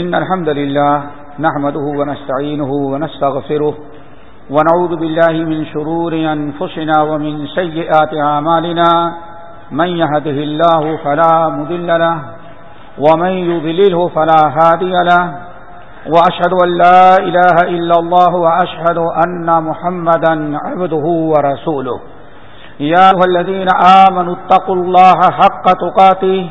إن الحمد لله نحمده ونستعينه ونستغفره ونعوذ بالله من شرور أنفسنا ومن سيئات عمالنا من يهده الله فلا مذل له ومن يذلله فلا هادي له وأشهد أن لا إله إلا الله وأشهد أن محمدا عبده ورسوله يا أيها الذين آمنوا اتقوا الله حق تقاته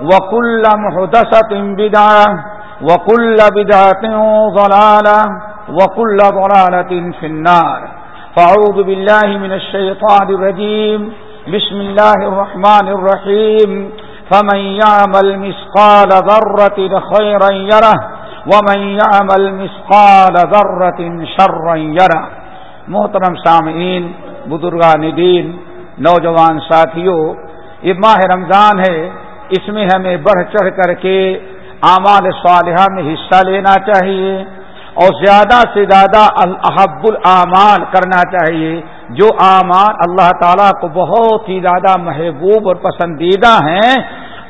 وكل محدثة بدعة وكل بدعة ضلالة وكل ضلالة في النار فعوذ بالله من الشيطان الرجيم بسم الله الرحمن الرحيم فمن يعمل مسقال ذرة خيرا يره ومن يعمل مسقال ذرة شرا يره محترم سامعین بزرگان دین، نوجوان ساتھیوں، یہ ماہ رمضان ہے اس میں ہمیں بڑھ چڑھ کر کے اعمال صالحہ میں حصہ لینا چاہیے اور زیادہ سے زیادہ الحب العمال کرنا چاہیے جو اعمال اللہ تعالیٰ کو بہت ہی زیادہ محبوب اور پسندیدہ ہیں،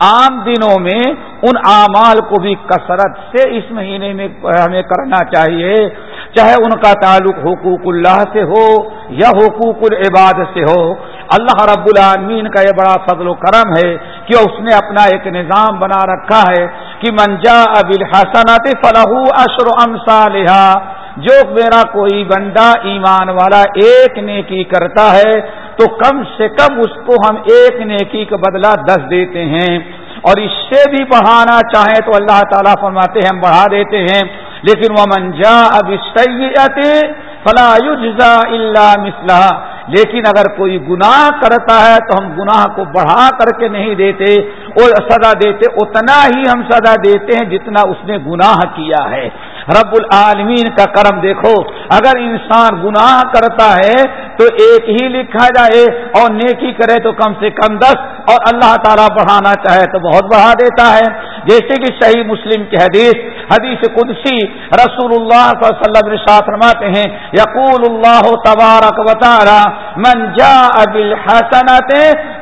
عام دنوں میں ان اعمال کو بھی کثرت سے اس مہینے میں ہمیں کرنا چاہیے۔ چاہے ان کا تعلق حقوق اللہ سے ہو یا حقوق العباد سے ہو، اللہ رب العالمین کا یہ بڑا فضل و کرم ہے کہ اس نے اپنا ایک نظام بنا رکھا ہے کہ منجا ابل حسنت فلاح اشر امسا جو میرا کوئی بندہ ایمان والا ایک نیکی کرتا ہے، تو کم سے کم اس کو ہم ایک نیکی کا بدلہ دس دیتے ہیں۔ اور اس سے بھی بڑھانا چاہیں تو اللہ تعالیٰ فرماتے ہیں، ہم بڑھا دیتے ہیں۔ لیکن وہ منجا اب سید فلاح اللہ مسلح لیکن اگر کوئی گناہ کرتا ہے تو ہم گناہ کو بڑھا کر کے نہیں دیتے اور سزا دیتے، اتنا ہی ہم سزا دیتے ہیں جتنا اس نے گناہ کیا ہے۔ رب العالمین کا کرم دیکھو، اگر انسان گناہ کرتا ہے تو ایک ہی لکھا جائے اور نیکی کرے تو کم سے کم دس اور اللہ تعالیٰ بڑھانا چاہے تو بہت بڑھا دیتا ہے۔ جیسے کہ صحیح مسلم کی حدیث حدیث قدسی رسول اللہ صلی اللہ علیہ وسلم فرماتے ہیں یقول اللہ تبارک و وطارہ من جاء بالحسنت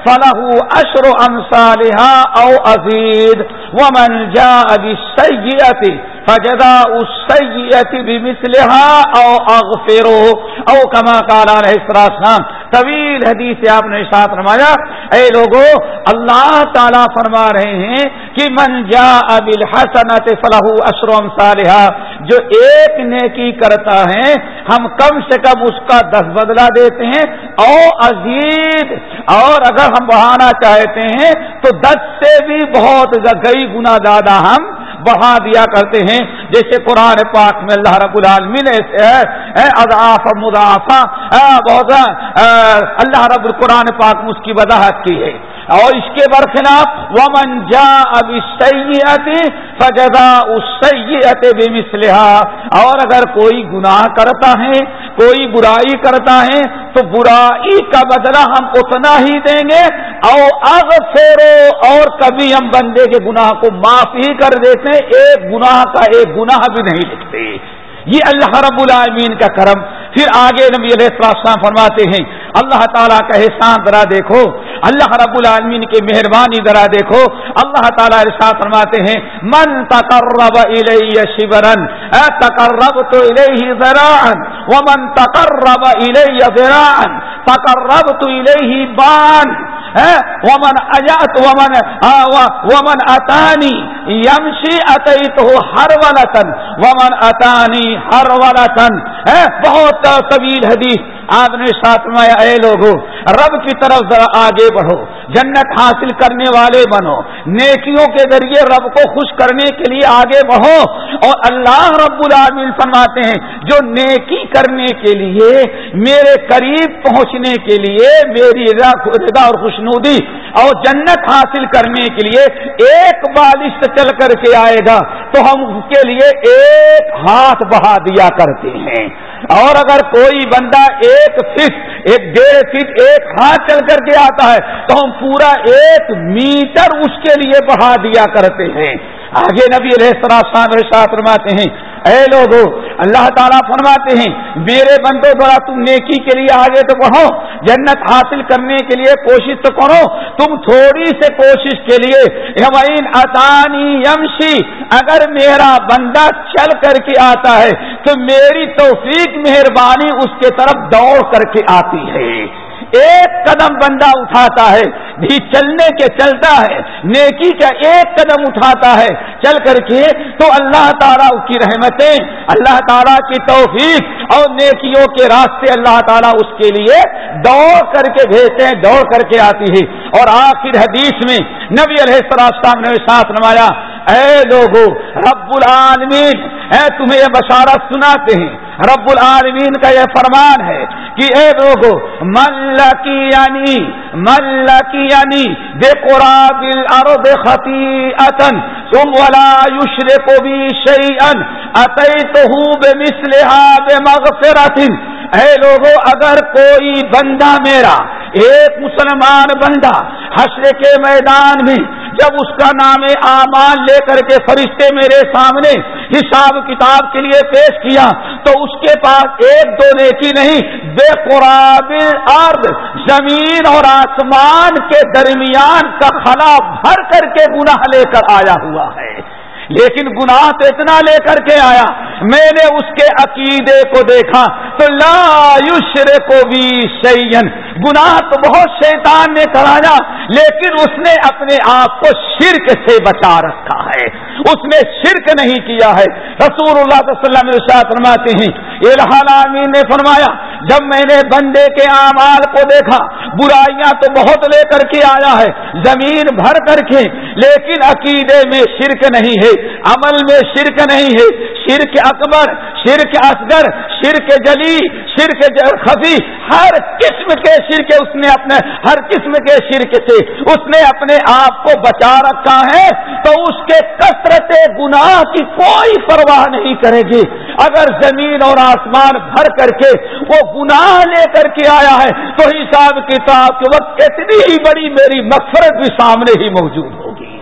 فله اشر امثالها او ازید، ومن جاء بالسیئت فجدا السیئت بمثلها او اغفرو او کما قال علیہ السلام طویل حدیث سے آپ نے ساتھ رمایا اے لوگو، اللہ تعالیٰ فرما رہے ہیں کہ من جا ابل حسنت فلاح اشرم صالحہ جو ایک نیکی کرتا ہے، ہم کم سے کم اس کا دس بدلا دیتے ہیں، او عزیز، اور اگر ہم بڑھانا چاہتے ہیں، تو دس سے بھی بہت کئی گنا زیادہ ہم بڑھا دیا کرتے ہیں۔ جیسے قرآن پاک میں اللہ رب العالمین اضاف مضافہ بہت اللہ رب القرآن پاک میں اس کی وضاحت کی ہے۔ اور اس کے برخلاف ومن جا اب سید فجدا اس سید بے اور اگر کوئی گناہ کرتا ہے، کوئی برائی کرتا ہے، تو برائی کا بدلہ ہم اتنا ہی دیں گے اور اب اور کبھی ہم بندے کے گناہ کو معاف ہی کر دیتے، ایک گناہ کا ایک گناہ بھی نہیں لکھتے۔ یہ اللہ رب العالمین کا کرم۔ پھر آگے نبی علیہ السلام فرماتے ہیں اللہ تعالیٰ کا احسان ذرا دیکھو۔ اللہ رب العالمین کی مہربانی ذرا دیکھو۔ اللہ تعالیٰ ارشاد فرماتے ہیں، من تقرب الیہ شبرن تقرب تو الیہ ذراعن ومن تقرب الیہ ذراعن تقربت تو الیہ بان ومن اجات ومن ومن اتانی یمشی اتیت ہو ہر ولطن ومن اتانی ہر ولطن بہت طویل حدیث، آپ نے ساتھ میں، اے لوگوں رب کی طرف ذرا آگے بڑھو۔ جنت حاصل کرنے والے بنو۔ نیکیوں کے ذریعے رب کو خوش کرنے کے لیے آگے بڑھو۔ اور اللہ رب العالمین فرماتے ہیں، جو نیکی کرنے کے لیے، میرے قریب پہنچنے کے لیے میری رضا اور خوشنودی اور جنت حاصل کرنے کے لیے ایک بالش چل کر کے آئے گا۔ تو ہم اس کے لیے ایک ہاتھ بہا دیا کرتے ہیں۔ اور اگر کوئی بندہ ایک فٹ، ایک ڈیڑھ فٹ، ایک ہاتھ چل کر کے آتا ہے، تو ہم پورا ایک میٹر اس کے لیے بڑھا دیا کرتے ہیں۔ آگے نبی علیہ السلام ساتھ فرماتے ہیں، اے لوگو، اللہ تعالیٰ فرماتے ہیں، میرے بندو، ذرا تم نیکی کے لیے آگے تو بڑھو، جنت حاصل کرنے کے لیے کوشش تو کرو، تم تھوڑی سے کوشش کے لیے اتانی یمشی، اگر میرا بندہ چل کر کے آتا ہے، تو میری توفیق، مہربانی اس کے طرف دوڑ کر کے آتی ہے۔ ایک قدم بندہ اٹھاتا ہے، بھی چلنے کے چلتا ہے، نیکی کا ایک قدم اٹھاتا ہے۔ چل کر کے تو اللہ تعالیٰ اس کی رحمتیں، اللہ تعالیٰ کی توفیق اور نیکیوں کے راستے اللہ تعالیٰ اس کے لیے دوڑ کر کے بھیجتے ہیں، دوڑ کر کے آتی ہے۔ اور آخر حدیث میں نبی علیہ السلام نے ساتھ نمایا اے لوگو، رب العالمین، اے تمہیں یہ بشارت سناتے ہیں۔ رب العالمین کا یہ فرمان ہے کہ اے لوگو، ملکی یعنی ملکی یعنی بے قراب الارض خطیئتن تم ولا یشر کو بھی شعی ان اتئی اے لوگو، اگر کوئی بندہ میرا، ایک مسلمان بندہ حشر کے میدان میں جب اس کا نام اعمال لے کر کے فرشتے میرے سامنے حساب کتاب کے لیے پیش کیا، تو اس کے پاس ایک دو نیکی نہیں، بے قرابل ارد زمین اور آسمان کے درمیان کا خلا بھر کر کے گناہ لے کر آیا ہوا ہے۔ لیکن گناہ تو اتنا لے کر کے آیا، میں نے اس کے عقیدے کو دیکھا، تو لا یشر کو بھی سین گناہ تو بہت شیطان نے کرایا لیکن اس نے اپنے آپ کو شرک سے بچا رکھا۔ اس نے شرک نہیں کیا ہے۔ رسول اللہ صلی اللہ علیہ وسلم فرماتے ہیں الحال نے فرمایا، جب میں نے بندے کے اعمال کو دیکھا، برائیاں تو بہت لے کر کے آیا ہے، زمین بھر کر کے، لیکن عقیدے میں شرک نہیں ہے، عمل میں شرک نہیں ہے۔ شرک اکبر، شرک اصغر، شرک جلی، شرک خفی، ہر قسم کے شرک اس نے اپنے، ہر قسم کے شرک سے، اس نے اپنے آپ کو بچا رکھا ہے۔ تو اس کے کثرت گناہ کی کوئی پرواہ نہیں کرے گی۔ اگر زمین اور آسمان بھر کر کے وہ گناہ لے کر کے آیا ہے، تو حساب کتاب کے وقت اتنی ہی بڑی میری مغفرت بھی سامنے ہی موجود ہوگی۔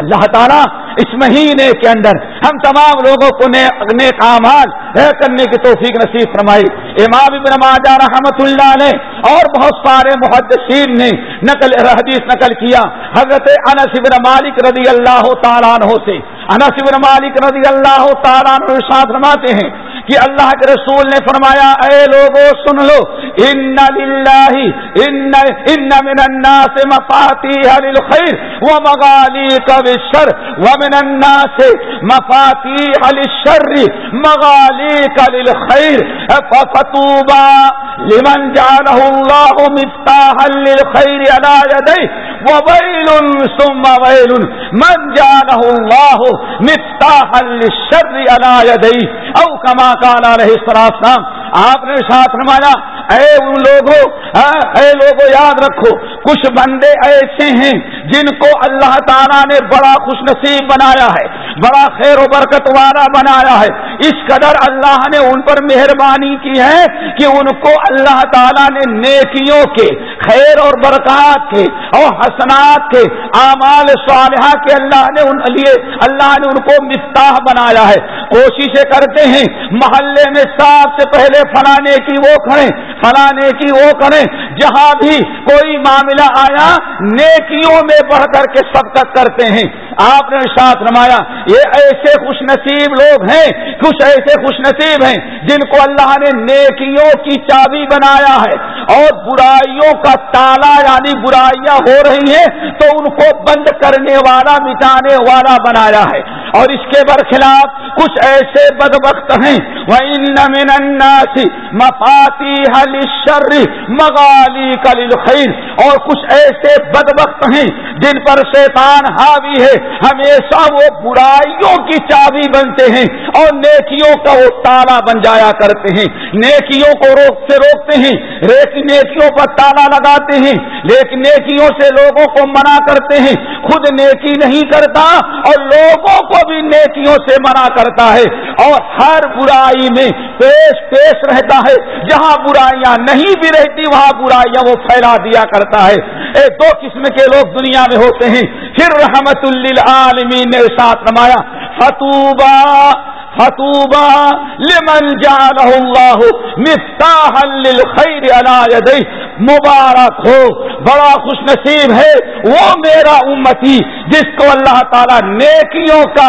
اللہ تعالیٰ اس مہینے کے اندر ہم تمام لوگوں کو نیک اعمال کرنے کی توفیق نصیب فرمائی۔ امام ابن ماجہ رحمت اللہ نے اور بہت سارے محدثین نے نقل حدیث نقل کیا۔ حضرت انس بن مالک رضی اللہ تعالیٰ عنہ سے۔ انس بن مالک رضی اللہ تعالیٰ عنہ ساتھ فرماتے ہیں کہ اللہ کے رسول نے فرمایا، اے لوگو سن لو، ان ان ان من الناس مفاتيح للخير ومغاليق بالشر ومن الناس مفاتيح للشر مغاليق للخير ففتوبا لمن جعله الله مفتاحا للخير على يديه وويل ثم ويل من جعله الله مفتاحا للشر على يديه او كما قال عليه الصلاه والسلام، آپ نے ساتھ نمایا اے ان لوگوں اے لوگوں، یاد رکھو، کچھ بندے ایسے ہیں جن کو اللہ تعالیٰ نے بڑا خوش نصیب بنایا ہے۔ بڑا خیر و برکت والا بنایا ہے۔ اس قدر اللہ نے ان پر مہربانی کی ہے کہ ان کو اللہ تعالیٰ نے نیکیوں کے، خیر اور برکات کے اور حسنات کے، اعمال صالحہ کے اللہ نے ان لیے، اللہ نے ان کو مفتاح بنایا ہے۔ کوششیں کرتے ہیں۔ محلے میں سب سے پہلے فلانے کی وہ کریں فلانے کی وہ کریں۔ جہاں بھی کوئی معاملہ آیا، نیکیوں میں بڑھ کر کے سبقت کرتے ہیں۔ آپ نے ساتھ رمایا یہ ایسے خوش نصیب لوگ ہیں، کچھ ایسے خوش نصیب ہیں جن کو اللہ نے نیکیوں کی چابی بنایا ہے۔ اور برائیوں کا تالا یعنی برائیاں ہو رہی ہیں، تو ان کو بند کرنے والا، مٹانے والا بنایا ہے۔ اور اس کے برخلاف کچھ ایسے بد وقت ہیں۔ وہ مفاتی حل شر مغالی کل خیر اور کچھ ایسے بد وقت ہیں جن پر شیطان حاوی ہے۔ ہمیشہ وہ برائیوں کی چابی بنتے ہیں اور نیکیوں کا وہ تالا بن جایا کرتے ہیں۔ نیکیوں کو روک سے روکتے ہیں نیکیوں پر تالا لگاتے ہیں۔ لیکن نیکیوں سے لوگوں کو منع کرتے ہیں۔ خود نیکی نہیں کرتا اور لوگوں کو بھی نیکیوں سے منع کرتا ہے۔ اور ہر برائی میں پیش پیش رہتا ہے۔ جہاں برائیاں نہیں بھی رہتی، وہاں برائیاں وہ پھیلا دیا کرتا ہے۔ اے دو قسم کے لوگ دنیا میں ہوتے ہیں۔ پھر رحمت للعالمین نے ساتھ رمایا فتوبہ فتوبہ لمن جعلہ اللہ مفتاحا للخیر علی یدیہ مبارک ہو، بڑا خوش نصیب ہے وہ میرا امتی جس کو اللہ تعالیٰ نیکیوں کا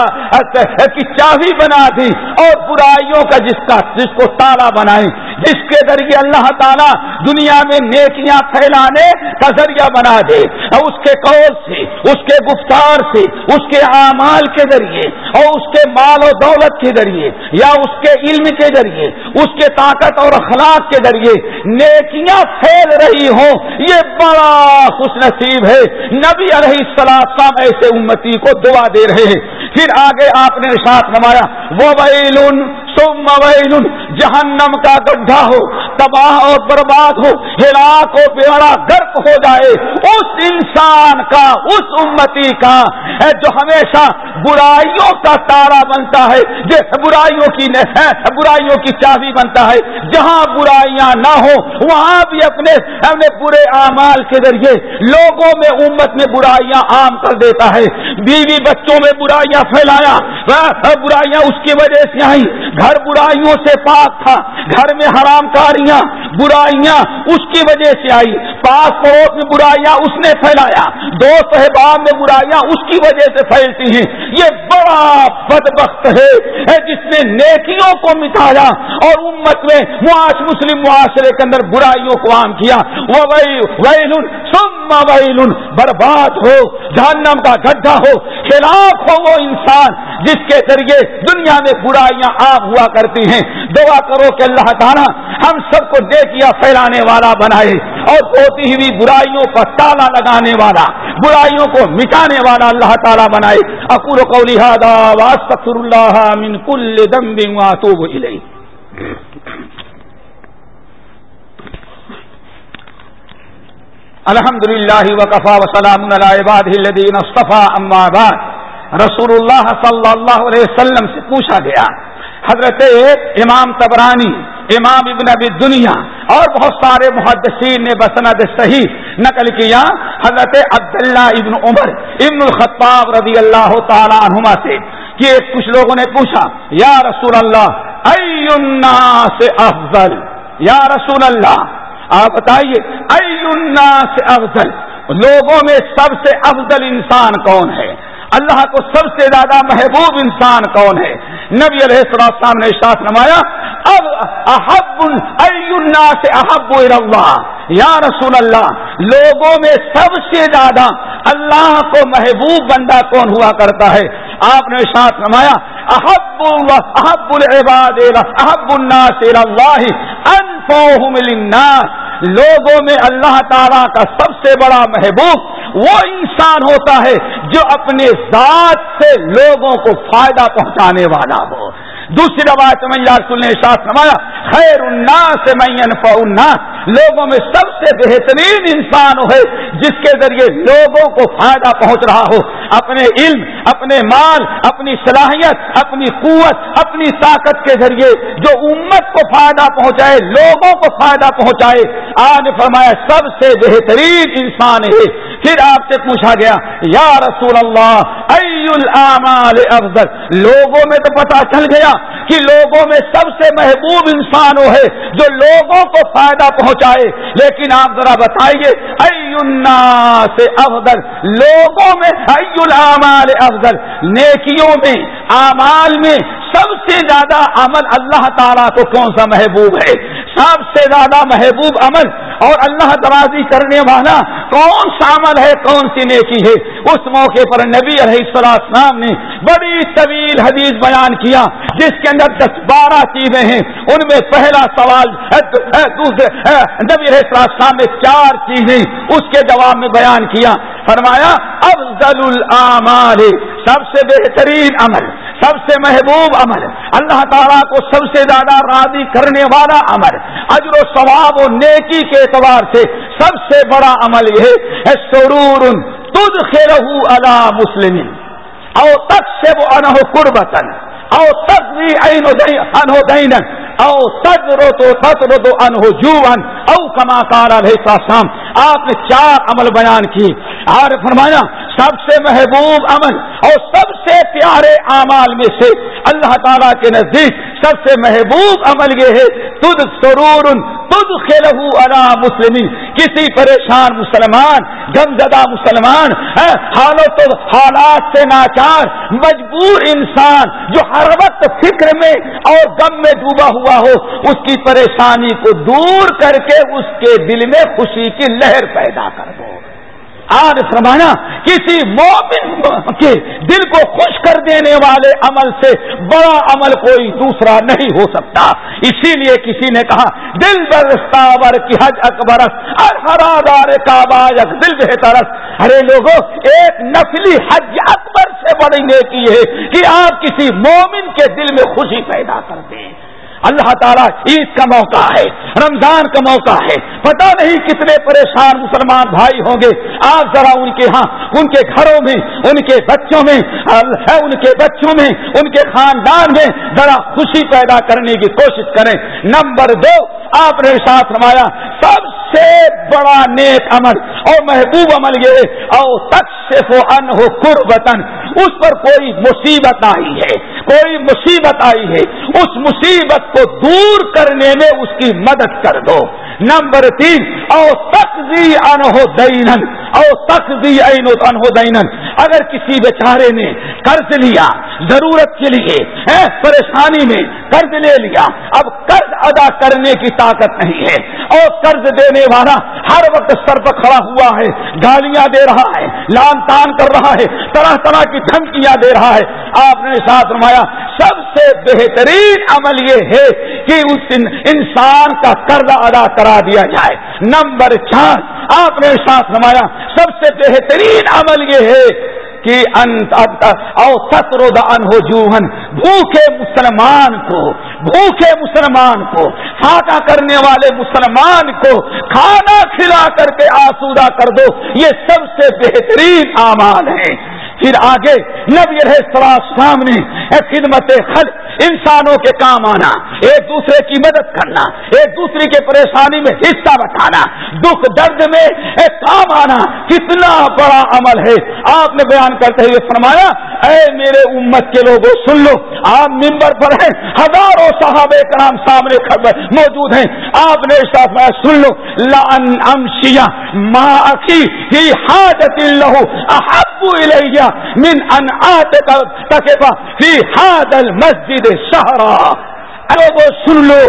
کی چابی بنا دی اور برائیوں کا جس کا، جس کو تالا بنائے جس کے ذریعے اللہ تعالیٰ دنیا میں نیکیاں پھیلانے کا ذریعہ بنا دے اور اس کے قول سے، اس کے گفتار سے، اس کے اعمال کے ذریعے اور اس کے مال و دولت کے ذریعے یا اس کے علم کے ذریعے، اس کے طاقت اور اخلاق کے ذریعے نیکیاں پھیل رہی ہوں۔ یہ بڑا خوش نصیب ہے۔ نبی علیہ السلام ایسے امتی کو دعا دے رہے ہیں۔ پھر آگے آپ نے ساتھ نمایا وہ ویل جہنم کا گڈھا ہو، تباہ اور برباد ہو، ہلاک ہو بیڑا گرک ہو جائے، اس انسان کا، اس امتی کا جو ہمیشہ برائیوں کا تارا بنتا ہے۔ جو برائیوں کی برائیوں کی چابی بنتا ہے۔ جہاں برائیاں نہ ہو وہاں بھی اپنے اپنے برے اعمال کے ذریعے لوگوں میں امت میں برائیاں عام کر دیتا ہے۔ بیوی بچوں میں برائیاں پھیلایا۔ ہاں، برائیاں اس کی وجہ سے آئی گھر برائیوں سے پاک تھا۔ گھر میں حرام کاریاں، برائیاں اس کی وجہ سے آئی پاس پڑوس میں برائیاں اس نے پھیلایا۔ دو صحباب میں برائیاں اس کی وجہ سے پھیلتی ہیں۔ یہ بڑا بدبخت ہے جس نے نیکیوں کو مٹایا اور امت میں معاش مسلم معاشرے کے اندر برائیوں کو عام کیا۔ وہ برباد ہو، جہنم کا گڈھا ہو، خلاف ہو وہ انسان۔ جس کے ذریعے دنیا میں برائیاں عام ہوا کرتی ہیں۔ دعا کرو کہ اللہ تعالیٰ ہم سب کو دیکھیا پھیلانے والا بنائے اور ہوتی ہوئی برائیوں پر تالا لگانے والا، برائیوں کو مٹانے والا اللہ تعالیٰ بنائے۔ اکور کو لہٰذا واسطر اللہ من کل دم تو الحمد للہ وقفا وسلام الدین اصطفیٰ، اما بعد۔ رسول اللہ صلی اللہ علیہ وسلم سے پوچھا گیا، حضرت امام تبرانی امام ابن ابی دنیا اور بہت سارے محدثین نے بسند صحیح نقل کیا، حضرت عبداللہ ابن عمر ابن الخطاب رضی اللہ تعالی عنہما سے، کہ کچھ لوگوں نے پوچھا، یا رسول اللہ الناس افضل؟ یا رسول اللہ آپ بتائیے الناس افضل؟ لوگوں میں سب سے افضل انسان کون ہے؟ اللہ کو سب سے زیادہ محبوب انسان کون ہے؟ نبی علیہ السلام نے ساتھ نمایا اب احب سے احب اللہ۔ یا رسول اللہ، لوگوں میں سب سے زیادہ اللہ کو محبوب بندہ کون ہوا کرتا ہے؟ آپ نے ساتھ نمایا احب احب العباد احب الناس اللہ، انفوہم للناس۔ لوگوں میں اللہ تعالی کا سب سے بڑا محبوب وہ انسان ہوتا ہے جو اپنے ذات سے لوگوں کو فائدہ پہنچانے والا ہو۔ دوسری روایت میں رسول نے ساتھ نمایا خیر الناس میں الناس۔ لوگوں میں سب سے بہترین انسان ہے جس کے ذریعے لوگوں کو فائدہ پہنچ رہا ہو۔ اپنے علم، اپنے مال، اپنی صلاحیت، اپنی قوت، اپنی طاقت کے ذریعے جو امت کو فائدہ پہنچائے، لوگوں کو فائدہ پہنچائے۔ آج فرمایا، سب سے بہترین انسان ہے پھر آپ سے پوچھا گیا، یا رسول اللہ الامال افضل لوگوں میں تو پتا چل گیا کہ لوگوں میں سب سے محبوب انسان وہ ہے جو لوگوں کو فائدہ پہنچائے۔ لیکن آپ ذرا بتائیے سے افضل لوگوں میں الامال افضل نیکیوں میں، اعمال میں سب سے زیادہ عمل اللہ تعالیٰ کو کون سا محبوب ہے؟ سب سے زیادہ محبوب عمل اور اللہ درازی کرنے والا کون سا عمل ہے؟ کون سی نیکی ہے؟ اس موقع پر نبی علیہ السلام نے بڑی طویل حدیث بیان کیا، جس کے اندر دس بارہ چیزیں ہیں۔ ان میں پہلا سوال دوسرے نبی علیہ السلام نے چار چیزیں اس کے جواب میں بیان کیا۔ فرمایا، افضل العمال سب سے بہترین عمل، سب سے محبوب عمل، اللہ تعالیٰ کو سب سے زیادہ راضی کرنے والا عمل، اجر و ثواب و نیکی کے اعتبار سے سب سے بڑا عمل یہ ہے، سرور تد خیر مسلم، او تک سے وہ انہ قربتن او تک بھی انہو او تج رو تو تت رو تو انہو جو او کما کارا شام آپ نے چار عمل بیان کی اور فرمایا، سب سے محبوب عمل اور سب سے پیارے اعمال میں سے اللہ تعالیٰ کے نزدیک سب سے محبوب عمل یہ ہے، تد سرور تد خلو الا مسلم۔ کسی پریشان مسلمان غم زدہ مسلمان حالت حالات سے ناچار، مجبور انسان جو ہر وقت فکر میں اور غم میں ڈوبا ہوا ہو، اس کی پریشانی کو دور کر کے اس کے دل میں خوشی کی لہر پیدا کر دو۔ آج فرمانا کسی مومن کے دل کو خوش کر دینے والے عمل سے بڑا عمل کوئی دوسرا نہیں ہو سکتا۔ اسی لیے کسی نے کہا، دل برستاور کی حج اکبر دار کا دل بہتر ارے لوگوں ایک نسلی حج اکبر سے بڑی نیکی ہے کہ آپ کسی مومن کے دل میں خوشی پیدا کر دیں۔ اللہ تعالیٰ عید کا موقع ہے، رمضان کا موقع ہے۔ پتہ نہیں کتنے پریشان مسلمان بھائی ہوں گے۔ آپ ذرا ان کے ہاں ان کے گھروں میں، ان کے بچوں میں ان کے بچوں میں، ان کے خاندان میں ذرا خوشی پیدا کرنے کی کوشش کریں۔ نمبر دو، آپ نے ساتھ روایا سب سے بڑا نیک عمل اور محبوب عمل یہ او تک سے ان ہو قربتن اس پر کوئی مصیبت آئی ہے۔ کوئی مصیبت آئی ہے، اس مصیبت کو دور کرنے میں اس کی مدد کر دو۔ نمبر تین، او تقزی انہو دینن، او تقزی انہو دینن۔ اگر کسی بیچارے نے قرض لیا، ضرورت کے لیے پریشانی میں قرض لے لیا، اب قرض ادا کرنے کی طاقت نہیں ہے۔ اور قرض دینے والا ہر وقت سر پر کھڑا ہوا ہے، گالیاں دے رہا ہے لان تان کر رہا ہے، طرح طرح کی دھمکیاں دے رہا ہے۔ آپ نے ساتھ رمایا سب سے بہترین عمل یہ ہے کہ اس انسان کا قرض ادا کرا دیا جائے۔ نمبر چار، آپ نے ساتھ رمایا سب سے بہترین عمل یہ ہے کہ ہو جوہن، بھوکے مسلمان کو، بھوکے مسلمان کو، فاقہ کرنے والے مسلمان کو کھانا کھلا کر کے آسودہ کر دو۔ یہ سب سے بہترین اعمال ہیں۔ پھر آگے نبی رہے سامنے خدمت خل انسانوں کے کام آنا، ایک دوسرے کی مدد کرنا، ایک دوسرے کے پریشانی میں حصہ بٹانا دکھ درد میں ایک کام آنا، کتنا بڑا عمل ہے۔ آپ نے بیان کرتے ہوئے فرمایا، اے میرے امت کے لوگوں، سن لو، آپ ممبر پر ہیں، ہزاروں صاحب کرام سامنے موجود ہیں۔ آپ نے ساتھ سن لو لان امشیا ماں کی حاجت لہو احب الیہ من ان تکبا فی حاد المسجد شہرا وہ سن لو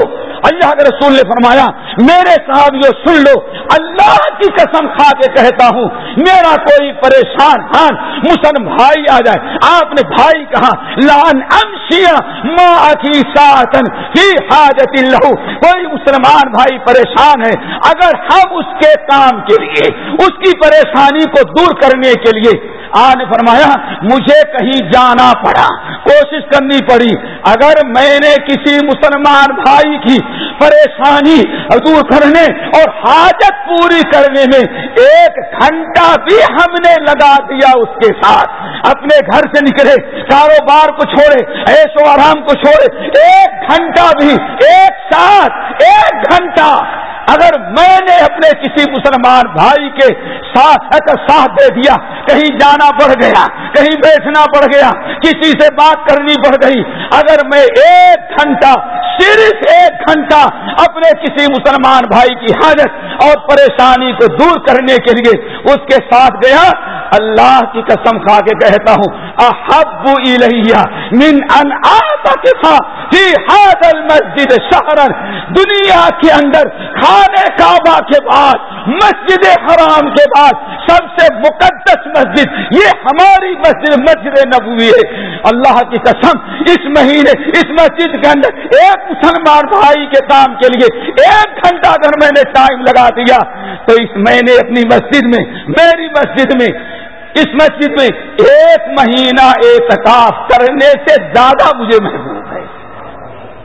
اللہ کے رسول نے فرمایا، میرے صاحب یہ سن لو، اللہ کی قسم کھا کے کہتا ہوں، میرا کوئی پریشان خان مسلم بھائی آ جائے۔ آپ نے بھائی کہا، لان امشیا ماں کی ساتن فی حاجت اللہ۔ کوئی مسلمان بھائی پریشان ہے، اگر ہم اس کے کام کے لیے، اس کی پریشانی کو دور کرنے کے لیے آج فرمایا، مجھے کہیں جانا پڑا، کوشش کرنی پڑی۔ اگر میں نے کسی مسلمان بھائی کی پریشانی دور کرنے اور حاجت پوری کرنے میں ایک گھنٹہ بھی ہم نے لگا دیا اس کے ساتھ۔ اپنے گھر سے نکلے، کاروبار کو چھوڑے ایش و آرام کو چھوڑے۔ ایک گھنٹہ بھی، ایک ساتھ ایک گھنٹہ۔ اگر میں نے اپنے کسی مسلمان بھائی کے ساتھ ساتھ دے دیا، کہیں جانا پڑ گیا، کہیں بیٹھنا پڑ گیا، کسی سے بات کرنی پڑ گئی، اگر میں ایک گھنٹہ، صرف ایک گھنٹہ اپنے کسی مسلمان بھائی کی حاجت اور پریشانی کو دور کرنے کے لیے اس کے ساتھ گیا۔ اللہ کی قسم کھا کے کہتا ہوں، احب الیہ من ان فی المسجد شہرن۔ دنیا کے اندر خانے کعبہ کے بعد، مسجد حرام کے بعد سب سے مقدس مسجد، یہ ہماری مسجد مسجد نبوی ہے۔ اللہ کی قسم، اس مہینے، اس مسجد کے اندر ایک مسلمان بھائی کے کام کے لیے ایک گھنٹہ اگر میں نے ٹائم لگا دیا تو اس میں نے اپنی مسجد میں، میری مسجد میں، اس مسجد میں ایک مہینہ اعتکاف کرنے سے زیادہ مجھے محبوب ہے۔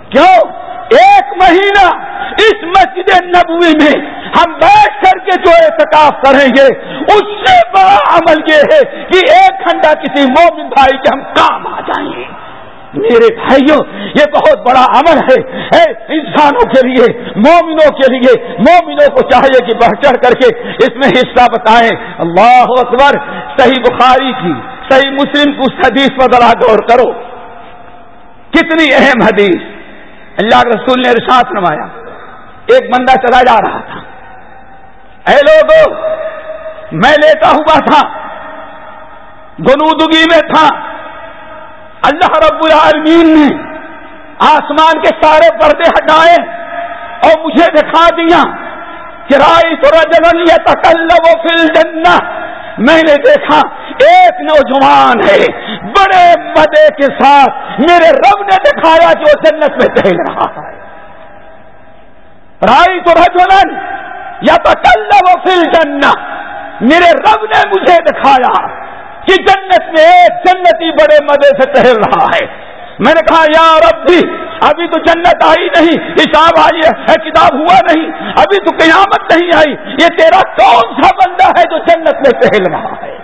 کیوں؟ ایک مہینہ اس مسجد نبوی میں ہم بیٹھ کر کے جو احتکاف کریں گے، اس سے بڑا عمل یہ ہے کہ ایک گھنٹہ کسی مومن بھائی کے ہم کام آ جائیں۔ گے میرے بھائیوں، یہ بہت بڑا عمل ہے انسانوں کے لیے، مومنوں کے لیے، مومنوں کو چاہیے کہ بڑھ چڑھ کر کے اس میں حصہ بتائیں۔ اللہ اکبر، صحیح بخاری کی، صحیح مسلم کو حدیث پر ذرا غور کرو۔ کتنی اہم حدیث۔ اللہ کے رسول نے ارشاد نمایا ایک بندہ چلا جا رہا تھا۔ اے لوگ میں لیتا ہوا تھا، گنودگی میں تھا۔ اللہ رب العالمین نے آسمان کے سارے پردے ہٹائے اور مجھے دکھا دیا کہ رائی تو رجن یہ تکل فل جنہ میں نے دیکھا ایک نوجوان ہے، بڑے مدے کے ساتھ میرے رب نے دکھایا کہ وہ جنت میں ٹہل رہا ہے۔ رائی تو رجولن یا تو کل فل جنت میرے رب نے مجھے دکھایا کہ جنت میں ایک جنتی بڑے مدے سے ٹہل رہا ہے۔ میں نے کہا، یا رب بھی ابھی تو جنت آئی نہیں، حساب آئی ہے کتاب ہوا نہیں، ابھی تو قیامت نہیں آئی۔ یہ تیرا کون سا بندہ ہے جو جنت میں ٹہل رہا ہے؟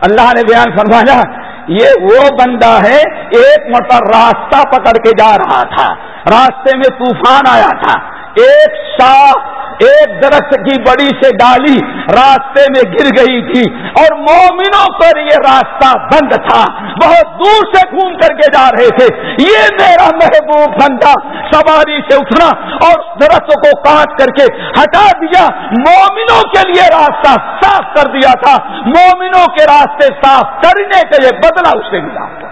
اللہ نے بیان فرمایا، یہ وہ بندہ ہے، ایک مرتبہ راستہ پکڑ کے جا رہا تھا۔ راستے میں طوفان آیا تھا۔ ایک شاہ ایک درخت کی بڑی سے ڈالی راستے میں گر گئی تھی اور مومنوں پر یہ راستہ بند تھا۔ بہت دور سے گھوم کر کے جا رہے تھے۔ یہ میرا محبوب بندہ سواری سے اٹھنا اور درخت کو کاٹ کر کے ہٹا دیا۔ مومنوں کے لیے راستہ صاف کر دیا تھا۔ مومنوں کے راستے صاف کرنے کے لیے بدلا اسے ملا۔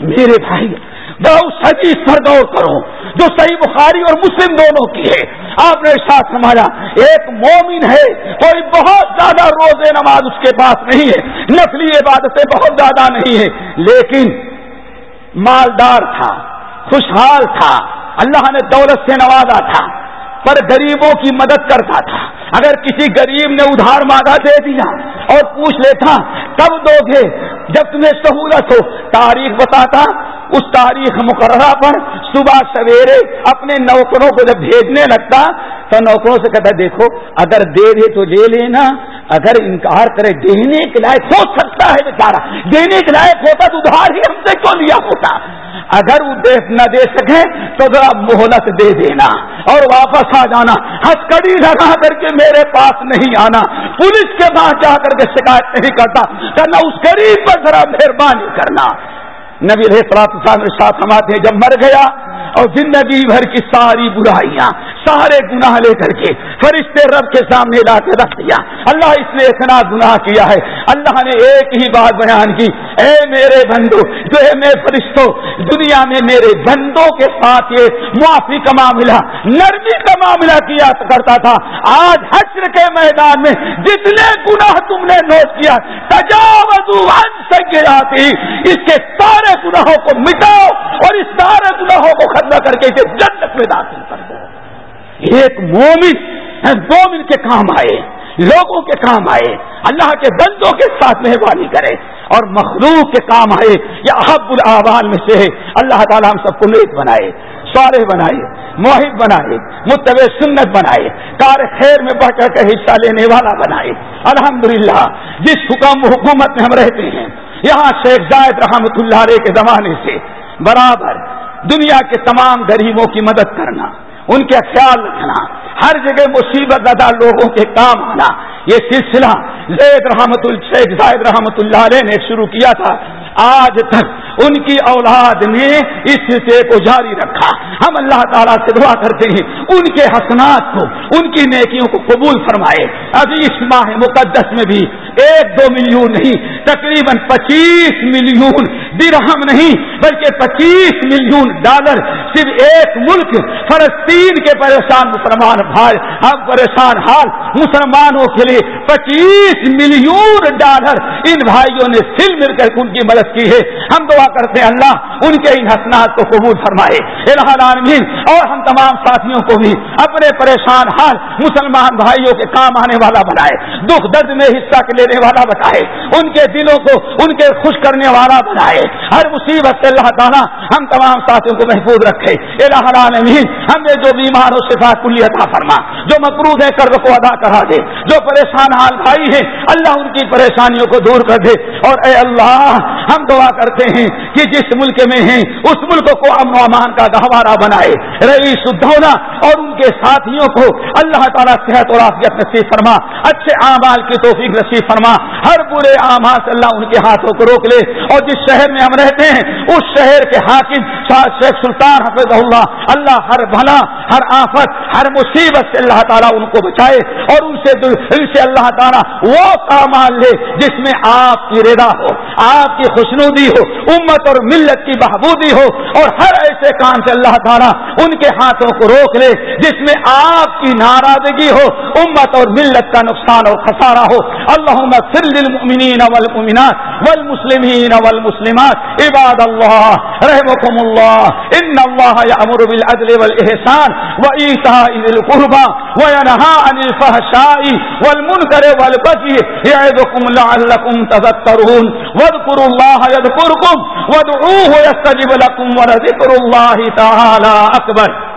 میرے بھائی بہت سجی پر غور کرو جو صحیح بخاری اور مسلم دونوں کی ہے۔ آپ نے ساتھ سمایا ایک مومن ہے، کوئی بہت زیادہ روزے نماز اس کے پاس نہیں ہے نسلی عبادتیں بہت زیادہ نہیں ہے لیکن مالدار تھا، خوشحال تھا، اللہ نے دولت سے نوازا تھا، پر غریبوں کی مدد کرتا تھا۔ اگر کسی غریب نے ادھار مانگا دے دیا اور پوچھ لیتا کب دو گے، جب تمہیں سہولت ہو، تاریخ بتاتا اس تاریخ مقررہ پر صبح سویرے اپنے نوکروں کو جب بھیجنے لگتا تو نوکروں سے کہتا دیکھو، اگر دے دے تو لے لینا، اگر انکار کرے، دینے کے لائق ہو سکتا ہے بیچارا دینے کے لائق ہوتا تو ادھار ہی ہم سے کیوں لیا ہوتا؟ اگر وہ نہ دے سکے تو ذرا مہلت دے دینا اور واپس آ جانا۔ ہسکڑی لگا کر کے میرے پاس نہیں آنا۔ پولیس کے پاس جا کر کے شکایت نہیں کرتا۔ کرنا اس غریب پر ذرا مہربانی کرنا۔ نبی رہے صاحب ساتھ ہماتے جب مر گیا اور زندگی بھر کی ساری برائیاں سارے گناہ لے کر کے فرشتے رب کے سامنے لا کے رکھ دیا۔ اللہ اس نے اتنا گناہ کیا ہے۔ اللہ نے ایک ہی بات بیان کی۔ اے میرے بندو، جو ہے میں فرشتوں، دنیا میں میرے بندوں کے ساتھ یہ معافی کا معاملہ، نرمی کا معاملہ کیا کرتا تھا۔ آج حشر کے میدان میں جتنے گناہ تم نے نوٹ کیا تجاوز سے گراتی اس کے سارے گناہوں کو مٹاؤ اور اس سارے گناہوں کو ختم کر کے اسے جنت میں داخل کر دو۔ ایک مومن مومن کے کام آئے، لوگوں کے کام آئے، اللہ کے بندوں کے ساتھ مہربانی کرے اور مخلوق کے کام آئے، یا احب العبان میں سے اللہ تعالیٰ ہم سب کو نیک بنائے، صالح بنائے موہد بنائے متب سنت بنائے، کار خیر میں بڑھ کر کے حصہ لینے والا بنائے۔ الحمدللہ، جس حکم حکومت میں ہم رہتے ہیں، یہاں شیخ زائد رحمت اللہ علیہ کے زمانے سے برابر دنیا کے تمام غریبوں کی مدد کرنا۔ ان کے خیال رکھنا ہر جگہ مصیبت زدہ لوگوں کے کام آنا یہ سلسلہ زید رحمت الشیخ زائد رحمت اللہ علیہ نے شروع کیا تھا۔ آج تک ان کی اولاد نے اس سلسلے کو جاری رکھا۔ ہم اللہ تعالیٰ سے دعا کرتے ہیں، ان کے حسنات کو، ان کی نیکیوں کو قبول فرمائے۔ ابھی اس ماہ مقدس میں بھی ایک دو ملین نہیں، تقریباً پچیس ملین درہم نہیں، بلکہ پچیس ملین ڈالر صرف ایک ملک، فلسطین کے پریشان مسلمان بھائی، ہم پریشان حال مسلمانوں کے لیے پچیس ملین ڈالر ان بھائیوں نے سل مل کر ان کی مدد کی ہے۔ ہم دعا کرتے ہیں اللہ ان کے ان حسنات کو قبول فرمائے۔ العالمین، اور ہم تمام ساتھیوں کو بھی اپنے پریشان حال مسلمان بھائیوں کے کام آنے والا بنائے۔ دکھ درد میں حصہ لینے والا بتائے ان کے دلوں کو ان کے خوش کرنے والا بنائے۔ ہر مصیبت سے اللہ تعالیٰ ہم تمام ساتھیوں کو محفوظ رکھے۔ اللہ العالمین ہمیں جو بیمار ہو صفا کلی عطا فرما، جو مقروض ہے قرض کو ادا کرا دے، جو پریشان حال بھائی ہیں، اللہ ان کی پریشانیوں کو دور کر دے۔ اور اے اللہ، ہم دعا کرتے ہیں کہ جس ملک میں ہیں، اس ملک کو امن و امان کا گہوارہ بنائے۔ رئیس الدولہ اور ان کے ساتھیوں کو اللہ تعالیٰ صحت اور عافیت نصیب فرما۔ اچھے اعمال کی توفیق نصیب فرما ہر برے اعمال سے اللہ ان کے ہاتھوں کو روک لے۔ اور جس شہر میں ہم رہتے ہیں، اس شہر کے حاکم شیخ سلطان حفظ اللہ اللہ ہر بھلا، ہر آفت، ہر مصیبت سے اللہ تعالیٰ ان کو بچائے۔ اور ان سے ان سے اللہ تعالیٰ وہ کامال لے جس میں آپ کی ردا ہو، آپ کی خوشنودی ہو، امت اور ملت کی بہبودی ہو۔ اور ہر ایسے کام سے اللہ تعالیٰ ان کے ہاتھوں کو روک لے جس میں آپ کی ناراضگی ہو، امت اور ملت کا نقصان اور خسارہ ہو۔ اللہ اللهم سر للمؤمنین والمؤمنات والمسلمین والمسلمات. عباد اللہ رحمكم اللہ ان اللہ یامر بالعدل والاحسان وایتاء ذی القربى وینهى عن الفحشاء والمنکر والبغي یعظکم لعلکم تذکرون واذکروا اللہ یذکرکم وادعوه يستجب لكم ولذكر الله تعالى أكبر.